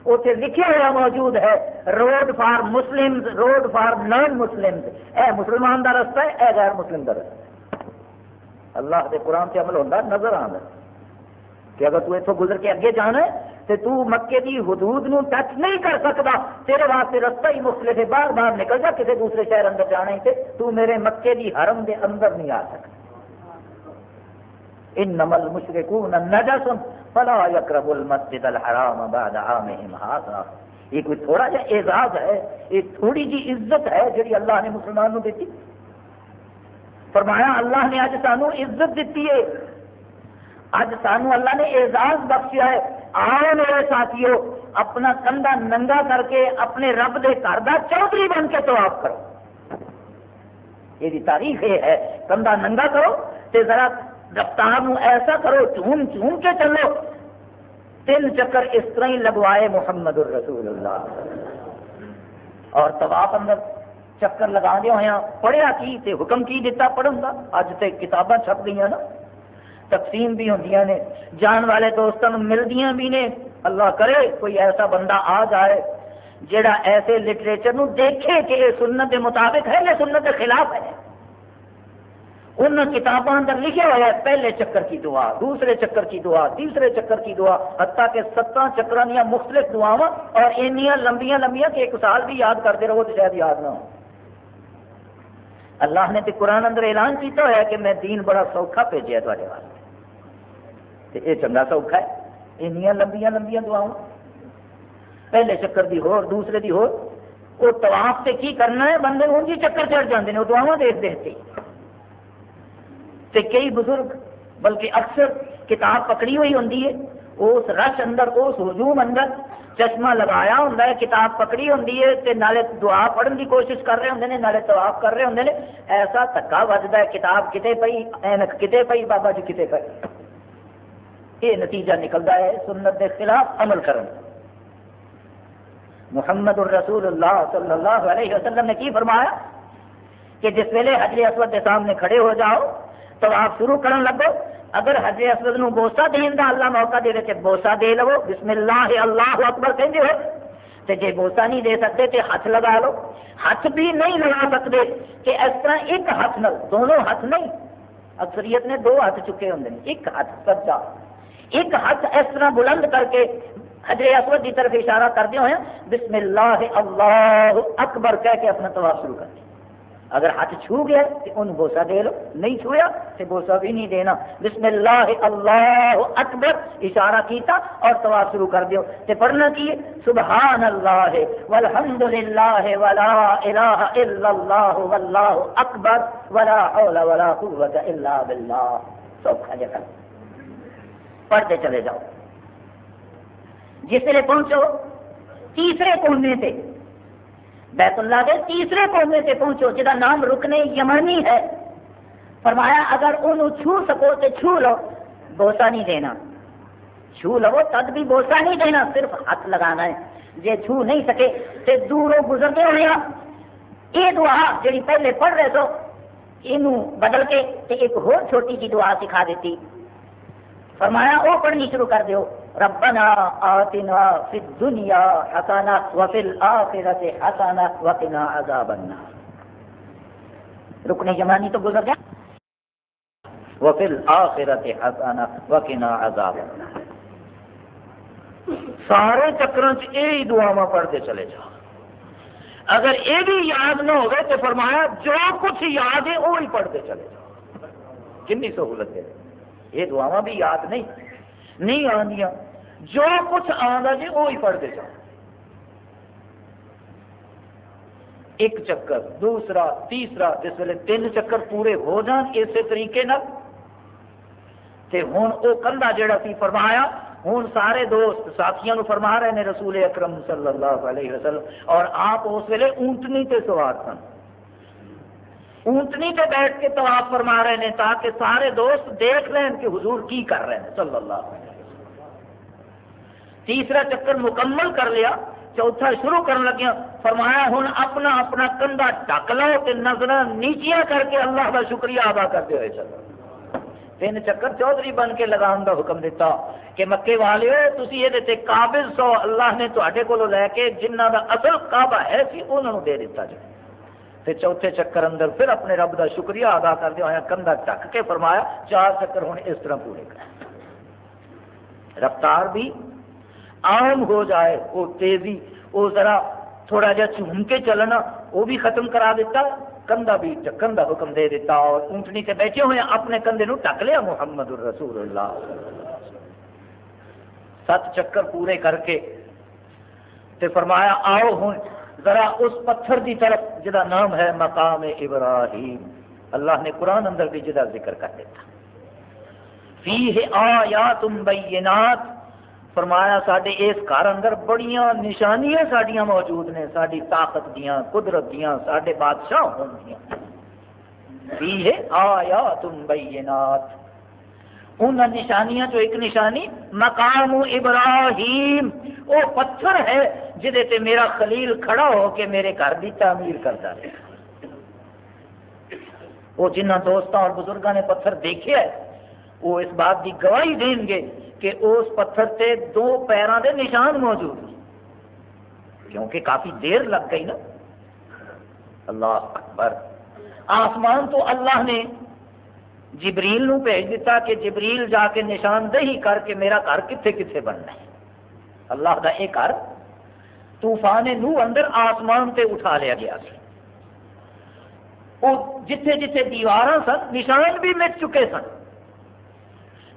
اتنے لکھا ہوا موجود ہے، road for Muslim road for non Muslim اے مسلمان دا رستہ ہے، اے غیر مسلم دا رستہ اللہ کے قرآن سے عمل ہوتا نظر آتا کہ اگر تو اتوں گزر کے اگے جانا ہے تو تو مکے دی حدود نو ٹچ نہیں کر سکتا تیرے واسطے رستہ ہی مختلف ہے، باہر باہر نکل جا کسی دوسرے شہر اندر جانا ہی تو میرے مکے دی حرم دے اندر نہیں آ سکتا ان نمل مشرقون نجس فلا يقرب المسجد الحرام بعد عامهم هذا۔ یہ کوئی تھوڑا جا اعزاز ہے ایک تھوڑی جی عزت ہے جی اللہ نے مسلمان نو دیتی۔ فرمایا، اللہ نے اج سانو عزت دیتی ہے۔ اج سانو اللہ نے اعزاز بخشیا ہے۔ آؤ میرے ساتھیوں اپنا کندھا ننگا کر کے، اپنے رب دے گھر کا چودھری بن کے تو آپ کرو۔ یہ تاریخ یہ ہے۔ کندھا ننگا کرو تے ذرا رفتار ایسا کرو چون چون کے چلو۔ تین چکر اس طرح ہی لگوائے محمد الرسول اللہ۔ اور طواف اندر چکر لگا دیا ہوا پڑھیا کی تے حکم کی دیتا پڑھن کا اج تے کتاباں چھپ گئی نا۔ تقسیم بھی ہوں نے۔ جان والے دوستوں ملدیاں بھی نے۔ اللہ کرے کوئی ایسا بندہ آ جائے جڑا ایسے لٹریچر نو دیکھے کہ یہ سنت کے مطابق ہے یا سنت کے خلاف ہے۔ ان کتابوں اندر لکھا ہوا ہے، پہلے چکر کی دعا، دوسرے چکر کی دعا، تیسرے چکر کی دعا، حتیٰ کہ ستاں چکر دیا مختلف دعاواں اور اینیاں لمبیاں لمبیاں کہ ایک سال بھی یاد کرتے رہو تو شاید یاد نہ ہو۔ اللہ نے تو قرآن اندر اعلان کیتا ہوا کہ میں دین بڑا سوکھا بھیجا تے واسطے۔ یہ چنگا سوکھا ہے، اینیاں لمبیاں لمبیاں دعا پہلے چکر دی ہو دوسرے دی ہو وہ طواف سے کی کرنا ہے؟ بندے ان کی جی چکر چڑھ جاتے ہیں وہ دعا دیکھ دیکھتے تے۔ کئی بزرگ، بلکہ اکثر کتاب پکڑی ہوئی ہوں اس رش اندر، اس ہجوم اندر چشمہ لگایا ہوں کتاب پکڑی ہوں نالے دعا پڑھن کی کوشش کر رہے ہوں نالے طواف کر رہے ہوں ایسا تھکا وجدا ہے، کتاب کتے پئی، اینک کتے پئی، بابا جی کتے پئی۔ یہ نتیجہ نکلتا ہے سنت کے خلاف عمل کرن۔ محمد الرسول اللہ صلی اللہ علیہ وسلم نے کی فرمایا کہ جس ویلے حجر اسود کے سامنے کھڑے ہو جاؤ، تو آپ شروع کرن لگو۔ اگر حجر اسود نو بوسا دین دا اللہ موقع دے دے بوسا دے لو، بسم اللہ اللہ اکبر کہیں ہو تے جے بوسا نہیں دے سکتے تے ہاتھ لگا لو۔ ہاتھ بھی نہیں لگا سکتے کہ اس طرح ایک ہاتھ نل دونوں ہاتھ نہیں۔ اکثریت نے دو ہاتھ چکے ہوں ایک ہاتھ سجا۔ ایک ہاتھ اس طرح بلند کر کے حجر اسود کی طرف اشارہ کرتے ہوئے بسم اللہ اللہ اکبر کہہ کے اپنا طواف شروع کر دیا۔ اگر ہاتھ چھو گیا تو انہوں بوسا دے لو، نہیں چھویا تو بوسا بھی نہیں دینا۔ بسم اللہ اللہ اکبر، اشارہ کیتا اور طواف شروع کر دیو۔ تے پڑھنا کی سبحان اللہ والحمد للہ ولا الہ الا اللہ، واللہ اکبر، ولا حول ولا قوت الا باللہ۔ سوکھا جا پڑھتے چلے جاؤ۔ جس نے پہنچو، تیسرے کونے سے بیت اللہ کے تیسرے کونے سے پہنچو جہاں نام رکنے یمنی ہے۔ فرمایا، اگر انہوں چھو سکو تو چھو لو بوسا نہیں دینا۔ چھو لو تد بھی بوسا نہیں دینا، صرف ہاتھ لگانا ہے۔ جی چھو نہیں سکے تو دوروں گزرتے ہوئے یہ دعا جی پہلے پڑھ رہے سو یہ بدل کے ایک اور چھوٹی جی دعا سکھا دیتی۔ فرمایا، وہ پڑھنی شروع کر دیو۔ ربنا آتنا فی الدنیا حسنا وفی الاخرت حسنا وقنا عذاب النار. رکن جمانی تو گزر گیا وفی الاخرت حسنا وقنا عذاب النار. سارے چکروں سے یہی دعا پڑھتے چلے جاؤ. اگر یہ بھی یاد نہ ہوگا تو فرمایا جو کچھ یاد ہے وہی پڑھتے چلے جاؤ. کنی سہولت ہے. یہ دعا بھی یاد نہیں. نہیں آدی جو کچھ آتا جی وہی پڑھتے جاؤ۔ ایک چکر، دوسرا، تیسرا، جس ویلے تین چکر پورے ہو جان، اسی طریقے ہوں وہ کلا جڑا سی فرمایا ہوں سارے دوست ساتھیوں فرما رہے ہیں رسول اکرم صلی اللہ علیہ وسلم، اور آپ اس ویلے اونٹنی تے سوار سن۔ اونٹنی تے بیٹھ کے تو آپ فرما رہے ہیں تاکہ سارے دوست دیکھ لیں کہ حضور کی کر رہے ہیں۔ صلی اللہ علیہ وسلم تیسرا چکر مکمل کر لیا، چوتھا شروع کرنے لگیا فرمایا ہوں اپنا اپنا کندھا ڈک لو کہ نظر نیچیاں کر کے اللہ کا شکریہ ادا کرتے ہوئے چلو۔ تین چکر چودھری بن کے لگان کا حکم دیتا کہ مکے والے تھی یہ قابل سو، اللہ نے تے کو لے کے جنہ کا اصل کعبہ ہے سی انہوں دے دیتا جائے۔ پھر چوتھے چکر اندر پھر اپنے رب کا شکریہ ادا کرتے ہوا کندھا ٹک کے فرمایا، چار چکر ہوں اس طرح پورے کر رفتار بھی عام ہو جائے، وہ تیزی، وہ ذرا تھوڑا جا چوم کے چلنا، وہ بھی ختم کرا دیتا، کندھا بھی چکن کا حکم دے دیتا اور اونٹنی سے بیٹھے ہوئے اپنے کندھے نو ٹک لیا محمد الرسول اللہ۔ سات چکر پورے کر کے تے فرمایا، آؤ ہوں ذرا اس پتھر دی طرف جدا نام ہے مقام ابراہیم۔ اللہ نے قرآن اندر بھی جدا ذکر کر دیتا۔ فی آیات بینات فرمایا سڈے اس گھر اندر بڑی نشانیاں سڈیا موجود نے ساری طاقت دیا قدرت دیا سڈے بادشاہ ہوں آیا تم بینات۔ ان نشانیاں جو ایک نشانی، مقام ابراہیم. وہ پتھر ہے جہے تے میرا خلیل کھڑا ہو کے میرے گھر کی تعمیر کرتا رہا وہ جنہ دوستوں اور بزرگوں نے پتھر دیکھے وہ اس بات کی گواہی دیں گے کہ اس پتھر سے دو پیروں کے نشان موجود ہیں۔ کیونکہ کافی دیر لگ گئی نا۔ اللہ اکبر۔ آسمان تو اللہ نے جبریل نو بھیج دیتا کہ جبریل جا کے نشاندہی کر کے میرا گھر کتنے کتنے بننا ہے۔ اللہ کا یہ گھر طوفان نو اندر آسمان تے اٹھا لیا گیا سی۔ وہ جتھے جتھے دیوار سن، نشان بھی مٹ چکے سن۔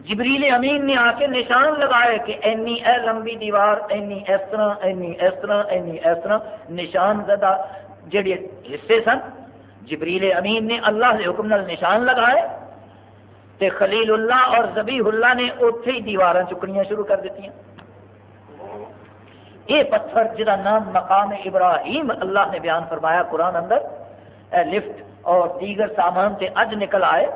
جبریل امین نے آ کے نشان لگائے کہ اینی اے لمبی دیوار، اینی اس طرح، اینی اس طرح، اینی اس طرح نشان زدہ جڑے حصے سن۔ جبریل امین نے اللہ کے حکم نال نشان لگائے تے خلیل اللہ اور زبی اللہ نے اتے ہی دیوار چکنیاں شروع کر دیتی یہ پتھر جہاں نام مقام ابراہیم اللہ نے بیان فرمایا قرآن اندر، اے لفٹ اور دیگر سامان سے اج نکل آئے۔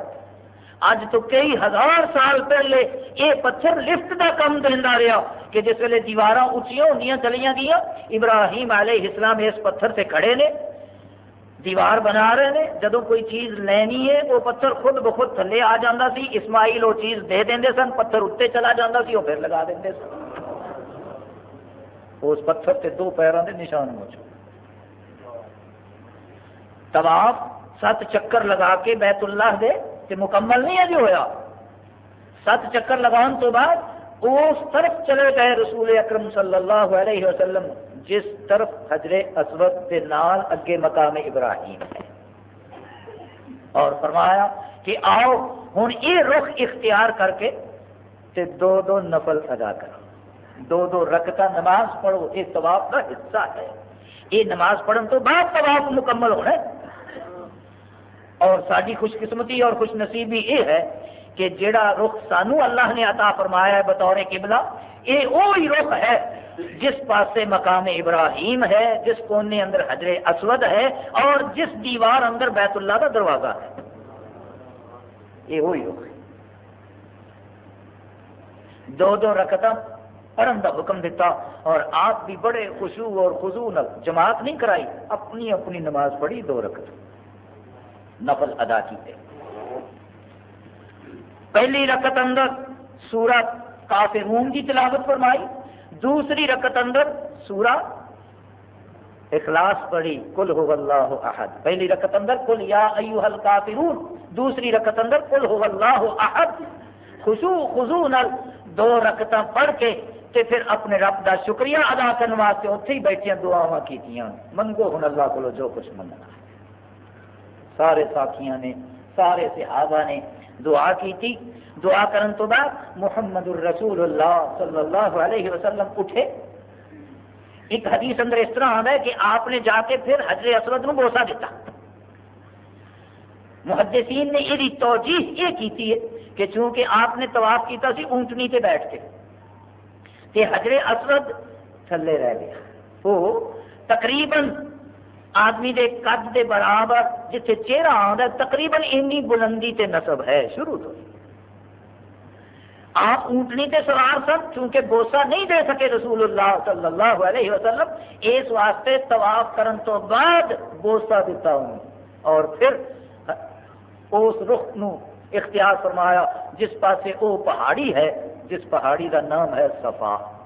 اج تو کئی ہزار سال پہلے یہ پتھر لفٹ کا کام دینا رہا کہ جس ویلے دیوار اچیا ہوں چلیاں گیا ابراہیم علیہ اسلام اس پتھر سے کھڑے نے، دیوار بنا رہے ہیں جدو کوئی چیز لینی ہے، وہ پتھر خود بخود تھلے آ جاتا سی، اسماعیل وہ چیز دے دیں سن، پتھر اتنے چلا جاتا سی، وہ پھر لگا دیں سن۔ اس پتھر سے دو پیروں کے نشان موجود طواف، سات چکر لگا کے بیت اللہ دے تے مکمل نہیں ہے جو ہوا سات چکر لگان تو بعد اس طرف چلے گئے رسول اکرم صلی اللہ علیہ وسلم، جس طرف حجر اسود کے نال اگے مقام ابراہیم۔ ہے اور فرمایا کہ آؤ ہوں یہ رخ اختیار کر کے تے دو دو نفل ادا کرو۔ دو دو رکھتا نماز پڑھو، یہ طواف کا حصہ ہے۔ یہ نماز پڑھن تو بعد طواف مکمل ہونا ہے۔ اور ساری خوش قسمتی اور خوش نصیبی یہ ہے کہ جڑا رخ سانو اللہ نے عطا فرمایا ہے بطور قبلہ یہ وہی رخ ہے جس پاسے مقام ابراہیم ہے، جس کونے اندر حجر اسود ہے اور جس دیوار اندر بیت اللہ کا دروازہ ہے۔ یہ وہی رخ ہے۔ دو دو رکھتا پڑھن کا حکم دیتا اور آپ بھی بڑے خوشو اور خزو جماعت نہیں کرائی، اپنی اپنی نماز پڑھی دو رکھت نفل ادا کیتے پہلی رکت اندر سورہ کافرون کی تلاوت فرمائی، دوسری رکت اندر سورہ اخلاص پڑھی کل ہو اللہ احد۔ پہلی رکت اندر کل یا ایوہ الکافرون، دوسری رکت اندر کل ہو اللہ احد۔ خشو خضو نل دو رکت پڑھ کے تے پھر اپنے رب دا شکریہ ادا کرنے واسطے اتنے ہی بیٹھے دعا کی منگو ہوں اللہ کو جو کچھ منگنا۔ سارے ساتھیاں نے، سارے صحابہ نے دعا کی تھی۔ دعا کرن تو بعد محمد الرسول اللہ صلی اللہ علیہ وسلم اٹھے۔ ایک حدیث اندر اس طرح آتا ہے کہ آپ نے جا کے پھر حضر اسود نو بوسا دیتا۔ محدثین نے یہ توجہ یہ کی ہے کہ چونکہ آپ نے طواف کیتا سی، اونٹنی تے بیٹھ کے۔ تے حجر اسود تھلے رہ گیا۔ وہ تقریباً آدمی دے قد دے برابر جتھے چہرہ آتا ہے، تقریباً اینی بلندی تے نصب ہے، شروع تو۔ آپ اونٹنی تے سوار سن، چونکہ بوسا نہیں دے سکے رسول اللہ صلی اللہ علیہ وسلم، اس واسطے طواف کرن تو بعد بوسا دیتا ہوں۔ اور پھر اس رخ نو اختیار فرمایا، جس پاسے او پہاڑی ہے، جس پہاڑی کا نام ہے صفا۔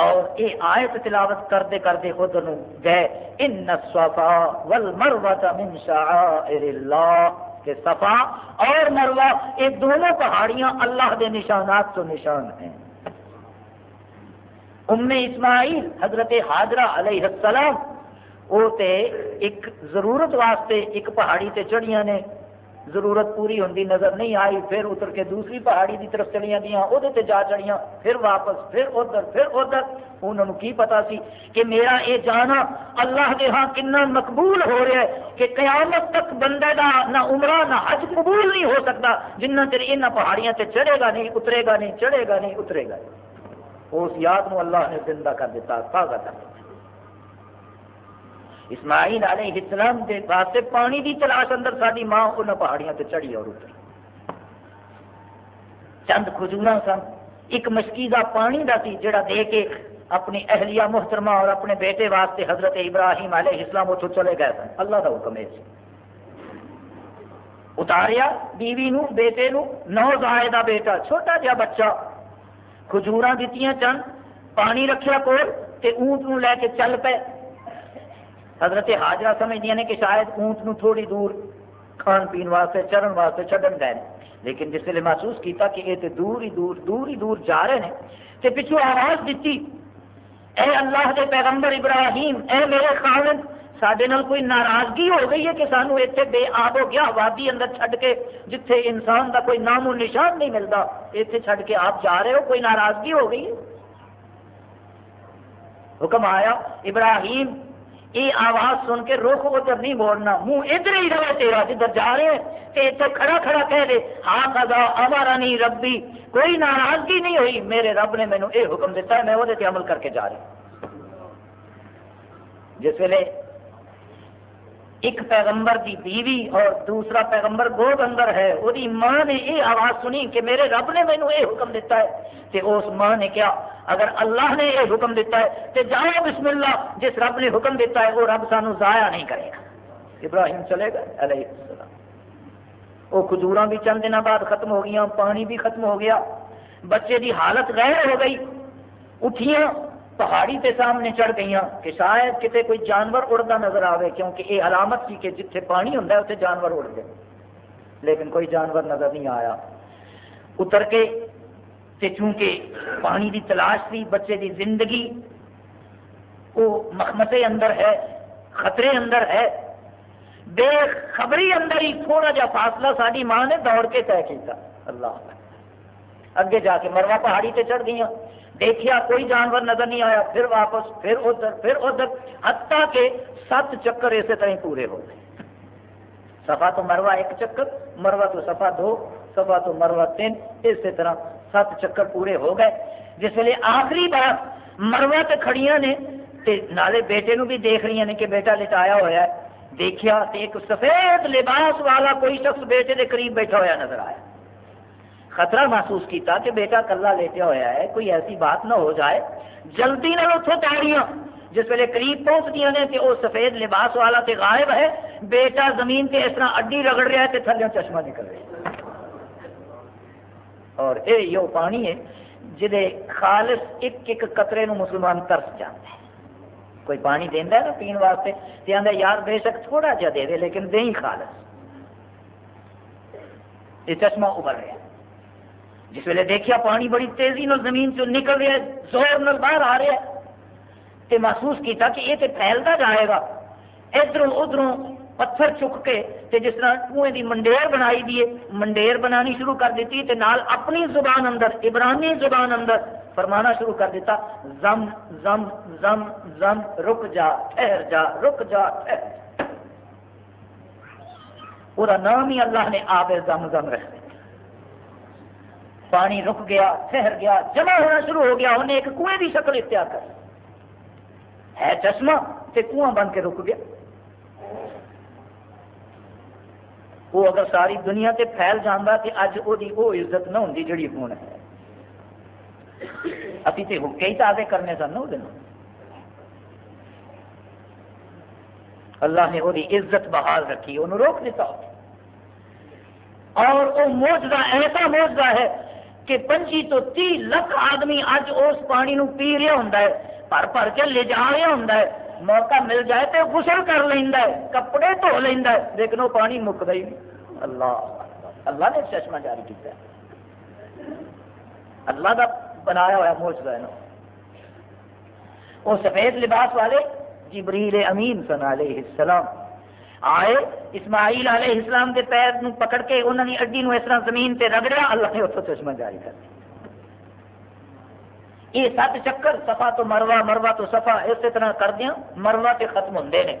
اور یہ آیت تلاوت کرتے کرتے ادھر گئے ان صفا والمروہ من شعائر اللہ کہ صفا اور مروہ یہ دونوں پہاڑیاں اللہ دے نشانات تو نشان ہیں۔ ام اسماعیل حضرت حاضرہ علیہ السلام، وہ تے ایک ضرورت واسطے ایک پہاڑی تے چڑھیاں نے ضرورت پوری ہوتی نظر نہیں آئی، پھر اتر کے دوسری پہاڑی کی طرف چلیاں دیا وہ جا چڑیاں پھر واپس، پھر ادھر پھر ادھر۔ انہوں نے کی پتا سی کہ میرا یہ جانا اللہ کے ہاں کنا مقبول ہو رہا ہے کہ قیامت تک بندے دا نہ عمرہ، نہ حج قبول نہیں ہو سکتا جنہ چر یہاں پہاڑیاں سے چڑھے گا نہیں، اترے گا نہیں، چڑھے گا نہیں، اترے گا اس یاد نو اللہ نے زندہ کر دیتا، تازہ کر دیتا۔ اسماعیل علیہ السلام کے واسطے پانی کی تلاش اندر ساری ماں ان پہاڑیاں تے چڑھی اور اتری چند کھجور سن۔ ایک مشکی کا پانی کا سی جڑا دے کے اپنی اہلیہ محترمہ اور اپنے بیٹے واسطے حضرت ابراہیم علیہ السلام اتوں چلے گئے سن۔ اللہ کا حکم ہے۔ اتاریا بیوی نو، بیٹے نو نو زائدہ بیٹا، چھوٹا جہا بچہ۔ کھجور دیتی چند پانی رکھیا کول تے اونٹ نو لے کے چل پے۔ حضرت حاجرہ سمجھدیا نے کہ شاید اونٹ نو تھوڑی دور کھان پین واسطے، چرن واسطے چڈن گئے لیکن جس ویلے محسوس کیتا کہ یہ دور ہی دور دور ہی دور جا رہے ہیں تو پچھو آواز دیتی، اے اللہ دے پیغمبر ابراہیم، اے میرے خالد سڈے نال کوئی ناراضگی ہو گئی ہے کہ سانو اتنے بے آب ہو گیا وادی اندر چھڈ کے، جتھے انسان دا کوئی نام و نشان نہیں ملتا اتنے چھڈ کے آپ جا رہے ہو، کوئی ناراضگی ہو گئی ہے؟ حکم آیا، ابراہیم یہ آواز سن کے روک ادھر نہیں موڑنا، منہ ادھر ہی رہے، تیرا جدھر جا رہے ہیں اتنے کھڑا کھڑا کہہ دے ہاں خدا ہمارا نہیں ربی، کوئی ناراضگی نہیں ہوئی، میرے رب نے مینو یہ حکم دیتا ہے، میں وہ عمل کر کے جا رہی جس ویلے ایک پیغمبر کی بیوی اور دوسرا پیغمبر گود اندر ہے وہ ماں نے یہ آواز سنی کہ میرے رب نے مینو یہ حکم دیتا ہے۔ کہ اس ماں نے کیا اگر اللہ نے یہ حکم دیتا ہے تو جاؤ بسم اللہ، جس رب نے حکم دیتا ہے، وہ رب سانو ضائع نہیں کرے گا۔ ابراہیم چلے گا علیہ السلام۔ وہ کھجورا بھی چند دنوں بعد ختم ہو گیا پانی بھی ختم ہو گیا۔ بچے کی حالت غیر ہو گئی۔ اٹھیاں پہاڑی کے سامنے چڑھ گئی کہ شاید کتنے کوئی جانور اڑتا نظر آئے کیونکہ یہ علامت سی کہ جتنے پانی ہوں اتنے جانور اڑ گئے لیکن کوئی جانور نظر نہیں آیا۔ اتر کے تے چونکہ پانی دی تلاش تھی بچے دی زندگی وہ مخمسے اندر ہے، خطرے اندر ہے، بے خبری اندر ہی تھوڑا جا فاصلہ ساری ماں نے دوڑ کے طے کیا اللہ۔ اگے جا کے مروا پہاڑی تے چڑھ گئی دیکھیا کوئی جانور نظر نہیں آیا، پھر واپس، پھر ادھر پھر ادھر، حتیٰ کہ سات چکر اسی طرح پورے ہو گئے۔ سفا تو مروا ایک چکر مروا تو سفا دو سفا تو مروا تین اسی طرح سات چکر پورے ہو گئے۔ جس ویلے آخری بار مروا تے کھڑیاں نے تے نالے بیٹے نو بھی دیکھ رہی ہیں کہ بیٹا لٹایا ہوا ہے۔ دیکھیا تے ایک سفید لباس والا کوئی شخص بیٹے دے قریب بیٹھا ہوا نظر آیا۔ خطرہ محسوس کیتا کہ بیٹا کلا لیٹیا ہوا ہے، کوئی ایسی بات نہ ہو جائے۔ جلدی نہ اتوں تاڑیاں جس ویلے قریب پہنچتی نے تے وہ سفید لباس والا تے غائب ہے، بیٹا زمین تے اس طرح اڈی رگڑ رہا ہے تے تھلے چشمہ نکل رہا ہے اور اے یو پانی ہے جہے خالص ایک ایک قطرے نو مسلمان ترس جانا ہے کوئی پانی دینا ہے نا پین واسطے؟ تے آدھا یار بے شک تھوڑا جا دے دے، لیکن دے ہی خالص۔ یہ چشمہ ابھر رہا ہے۔ جس ویلے دیکھیا پانی بڑی تیزی نال زمین سے نکل رہا ہے زور نال باہر آ رہا ہے۔ تے محسوس کیتا کہ یہ تے پھیلتا جائے گا۔ ادھر ادھر پتھر چک کے تے جس طرح کنویں دی منڈیر بنائی دیے منڈیر بنانی شروع کر دیتی تے نال اپنی زبان اندر، عبرانی زبان اندر فرمانا شروع کر دیتا، زم زم زم زم، رک جا، ٹھہر جا، رک جا، ٹھہر جا۔ پورا نام ہی اللہ نے آپ زم زم رکھ دیا پانی رک گیا ٹھہر گیا، جمع ہونا شروع ہو گیا انہیں ایک کنویں کی شکل اختیار کر۔ ہے چشمہ تے کنواں بن کے رک گیا۔ وہ اگر ساری دنیا تے پھیل جانا تو اج وہ عزت نہ ہوں جڑی ہوں ہے۔ ابھی تو کئی تازے کرنے سن وہ دن۔ اللہ نے وہی عزت بحال رکھی، انہوں روک دیتا۔ اور وہ موجدہ ایسا موجدہ ہے کہ پنجی تو تی لکھ آدمی اج اس پانی نو پی رہا ہوں بھر بھر کے لے جا رہا ہوں موقع مل جائے تو غسل کر لینا ہے، کپڑے دھو لینا ہے، لیکن وہ پانی مکتا ہی نہیں۔ اللہ اللہ نے چشمہ جاری کیا اللہ کا بنایا ہوا موجودہ ہے وہ سفید لباس والے جبریل امین سن علیہ السلام آئے، اسماعیل علیہ السلام کے پیر نو پکڑ کے انہوں نے اڈی نو اس طرح زمین تے رگڑیا، اللہ نے اتوں چشمہ جاری کر دیا۔ یہ سات چکر سفا تو مروا مروا تو سفا اسی طرح کر دیا مروا تے ختم ہوں نے۔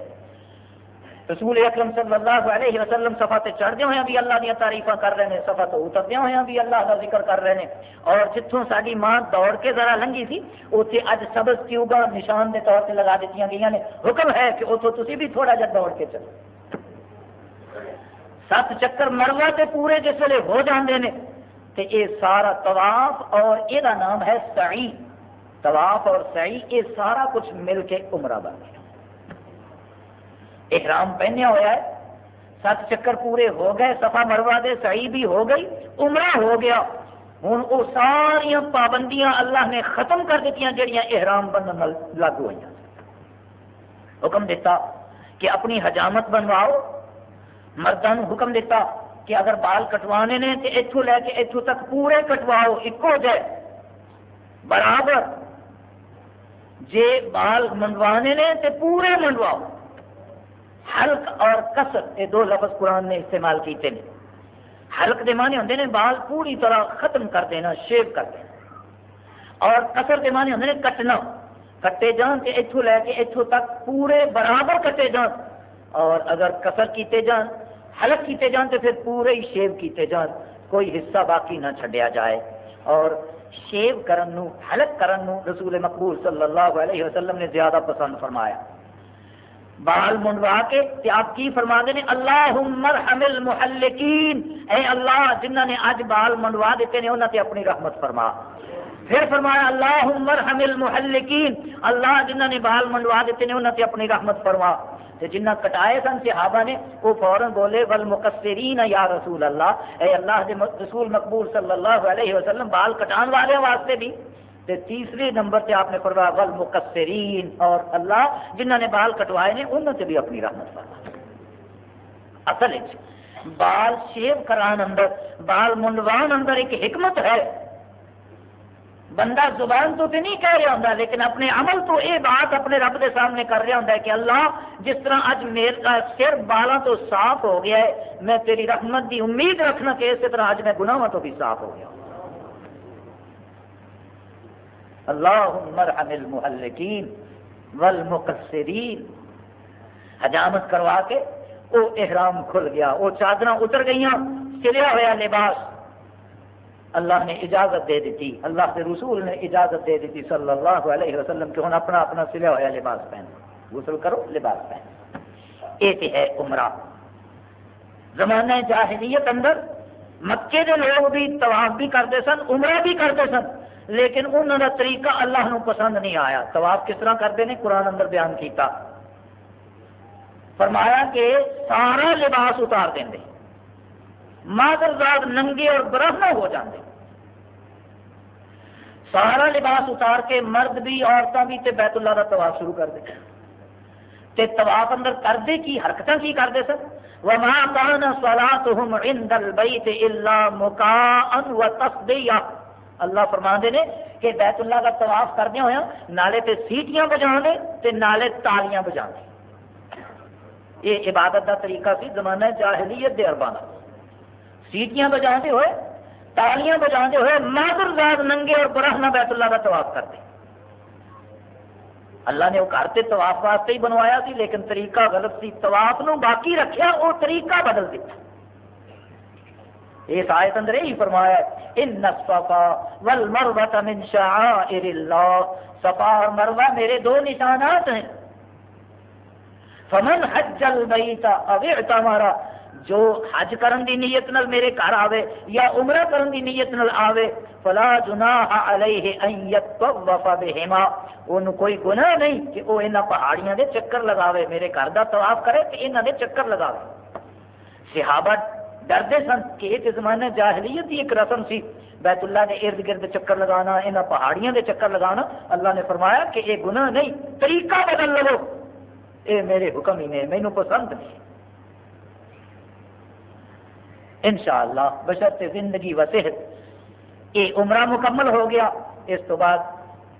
رسول اکرم صلی اللہ علیہ وسلم سفا تے چڑھدے ہوئے بھی اللہ دیا تعریف کر رہے ہیں سفا تو اتردیا ہوئے بھی اللہ کا ذکر کر رہے ہیں۔ اور جتوں ساری ماں دوڑ کے ذرا لنگی سی اتنے اج سبز ٹیوبا نشان کے طور سے لگا دیتی گئی نے۔ حکم ہے کہ اتوں تھی بھی تھوڑا جا دوڑ کے چلو۔ سات چکر مروا تے پورے جس ویلے ہو جاندے نے، تے اے سارا طواف اور یہ نام ہے سعی۔ طواف اور سعی یہ سارا کچھ مل کے عمرہ بن گیا۔ احرام پہنیا ہوا ہے۔ سات چکر پورے ہو گئے سفا مروا دے، سعی بھی ہو گئی، عمرہ ہو گیا۔ ہوں وہ ساری پابندیاں اللہ نے ختم کر دیتی جہاں احرام بننے لاگو ہوئی حکم دیتا کہ اپنی حجامت بنواؤ مردوں حکم دیتا کہ اگر بال کٹوانے نے تو اتوں لے کے اتوں تک پورے کٹواؤ ایک ہو جائے برابر، جے بال منڈوانے نے تو پورے منڈواؤ۔ حلق اور کسر یہ دو لفظ قرآن نے استعمال کیتے ہیں حلق دے معنی ہوندے نے بال پوری طرح ختم کر دینا شیو کر دینا۔ اور کسر دے معنی ہوندے نے کٹنا۔ کٹے جان تے اتو لے کے اتو تک پورے برابر کٹے جان۔ اور اگر کسر کیتے جان حلق کیتے جان تو پھر پورے ہی شیو کیتے جان کوئی حصہ باقی نہ چھڈیا جائے۔ اور شیو کرن نو حلق کرن نو رسول مقبول صلی اللہ علیہ وسلم نے زیادہ پسند فرمایا۔ بال منڈوا کے تے آپ کی فرما دے اللہ مرحم المحلقین اے اللہ جنہ نے اج بال منڈوا دیتے نے، انہاں تے اپنی رحمت فرما۔ پھر فرمایا اللہ مرحم المحلقین اللہ جنہ نے بال منڈوا دیتے نے، انہاں تے اپنی رحمت فرما۔ تے جنہ کٹائے سن صحابہ نے، وہ فوراً بولے، ول مقصرین یا رسول اللہ، اے اللہ دے رسول مقبول صلی اللہ علیہ وسلم، بال کٹان والے واسطے بھی۔ تے تیسرے نمبر تے آپ نے فرمایا، ول مقصرین اور اللہ جنہ نے بال کٹوائے نے انہوں سے بھی اپنی رحمت فرما اصل بال شیو کران اندر، بال منڈوان اندر ایک حکمت ہے۔ بندہ زبان تو نہیں کہہ رہا ہوں لیکن اپنے عمل تو یہ بات اپنے رب کے سامنے کر رہا ہوں کہ اللہ، جس طرح اج میرا سر بالا تو صاف ہو گیا ہے، میں تیری رحمت کی امید رکھنا کہ اسی طرح اج میں گناہ تو بھی صاف ہو گیا اللہ مرحم المحلقین والمقصرین۔ حجامت کروا کے وہ احرام کھل گیا وہ چادر اتر گئی سلیا ہوا لباس۔ اللہ نے اجازت دے دیتی، اللہ کے رسول نے اجازت دے دیتی صلی اللہ علیہ وسلم کہ ہوں اپنا اپنا سلیا ہوا لباس پہن۔ غسل کرو، لباس پہن۔ یہ ہے عمرہ۔ زمانہ جاہلیت اندر مکے کے لوگ بھی طواف بھی کرتے سن، عمرہ بھی کرتے سن، لیکن انہوں کا طریقہ اللہ نو پسند نہیں آیا۔ طواف کس طرح کرتے ہیں قرآن اندر بیان کیتا۔ فرمایا کہ سارا لباس اتار دیں مادر زاد ننگے اور برہم ہو جاندے۔ سارا لباس اتار کے مرد بھی عورتیں بھی تے بیت اللہ کا طواف شروع کر دے۔ تے طواف اندر کرتے کی حرکتیں کی کرتے سر؟ وما كان صلاتهم عند البيت الا مكاء وتصديا اللہ فرما دے نے کہ بیت اللہ کا طواف کرنے ہویا نالے تے سیٹیاں بجا دے تے نالے تالیاں بجا دے۔ یہ عبادت دا طریقہ سی زمانہ جاہلیت دے اربانہ سیٹیاں بجا دے ہوئے، تالیاں بجا دے ہوئے مادر زاد ننگے اور برہنا بیت اللہ کا طواف کرتے۔ اللہ نے وہ گھر سے طواف واسطے ہی بنوایا سی، لیکن طریقہ غلط سی۔ طواف نو باقی رکھیا، وہ طریقہ بدل دیتا۔ اس آیت اندر یہی فرمایا ان الصفا والمروہ من شعائر اللہ صفا اور مروہ میرے دو نشانات ہیں۔ فمن حج البیت او اعتمر جو حج کرن دی نیت نال میرے گھر آوے یا عمرہ کرن دی نیت نال آوے، فلا جناح علیہ ان یطوف بہما۔ اون کوئی گناہ نہیں کہ وہ انہاں پہاڑیاں دے چکر لگاوے، میرے گھر دا طواف کرے کہ انہاں دے چکر لگاوے۔ صحابہ ڈردے سن کہ یہ زمانے جاہلیت کی ایک رسم سی بیت اللہ کے ارد گرد چکر لگانا، انہاں پہاڑیاں دے چکر لگانا۔ اللہ نے فرمایا کہ یہ گناہ نہیں، طریقہ بدل لو۔ اے میرے حکم ہی نے مینو پسند نہیں۔ انشاءاللہ بشرط زندگی و صحت۔ یہ عمرہ مکمل ہو گیا۔ اس تو بعد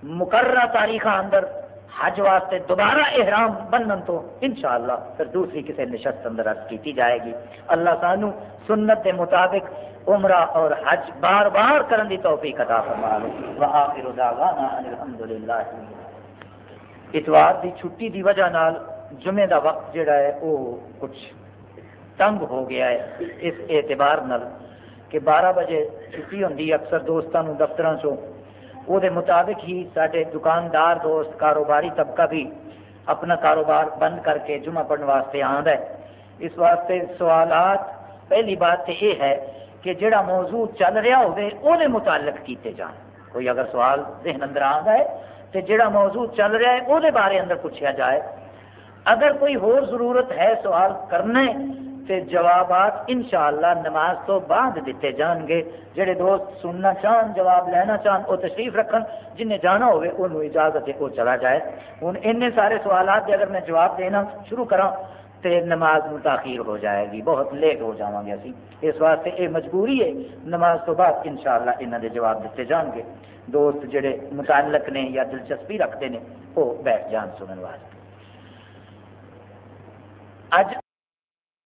مقررہ تاریخ اندر حج واسطے دوبارہ احرام بنن تو انشاءاللہ پھر دوسری کسی نشست اندر عرض کی جائے گی۔ اللہ سانو سنت کے مطابق عمرہ اور حج بار بار کرن دی توفیق عطا فرما لو وآخر دعوانا ان الحمدللہ۔ اتوار دی چھٹی دی وجہ نال جمعے دا وقت جڑا ہے وہ کچھ تنگ ہو گیا ہے اس اعتبار نل کہ بارہ بجے چھٹی ہوں اکثر دوستوں دفتر چوں۔ وہ مطابق ہی سارے دکاندار دوست کاروباری طبقہ بھی اپنا کاروبار بند کر کے جمعہ پڑھنے واسطے آد ہے۔ اس واسطے سوالات، پہلی بات تو یہ ہے کہ جڑا موضوع چل رہا ہوگے وہ متعلق کیتے جان۔ کوئی اگر سوال ذہن اندر آ ہے تو جڑا موضوع چل رہا ہے وہ بارے اندر پوچھا جائے۔ اگر کوئی ہو ضرورت ہے سوال کرنے تے جوابات انشاءاللہ نماز تو بعد دیتے جان گے۔ جڑے دوست سننا چاہن، جواب لینا چاہن وہ تشریف رکھن جنہیں جانا ہوئے، انہوں اجازت ہے وہ چلا جائے۔ ہوں ان سارے سوالات اگر میں جواب دینا شروع کرا تو نماز میں تاخیر ہو جائے گی۔ بہت لیٹ ہو جاؤں گے اسی۔ اس واسطے یہ مجبوری ہے، نماز تو بعد انشاءاللہ انہوں دے جواب دیتے جان گے۔ دوست جڑے متعلق نے یا دلچسپی رکھتے ہیں وہ بیٹھ جان سننے واسطے۔ اج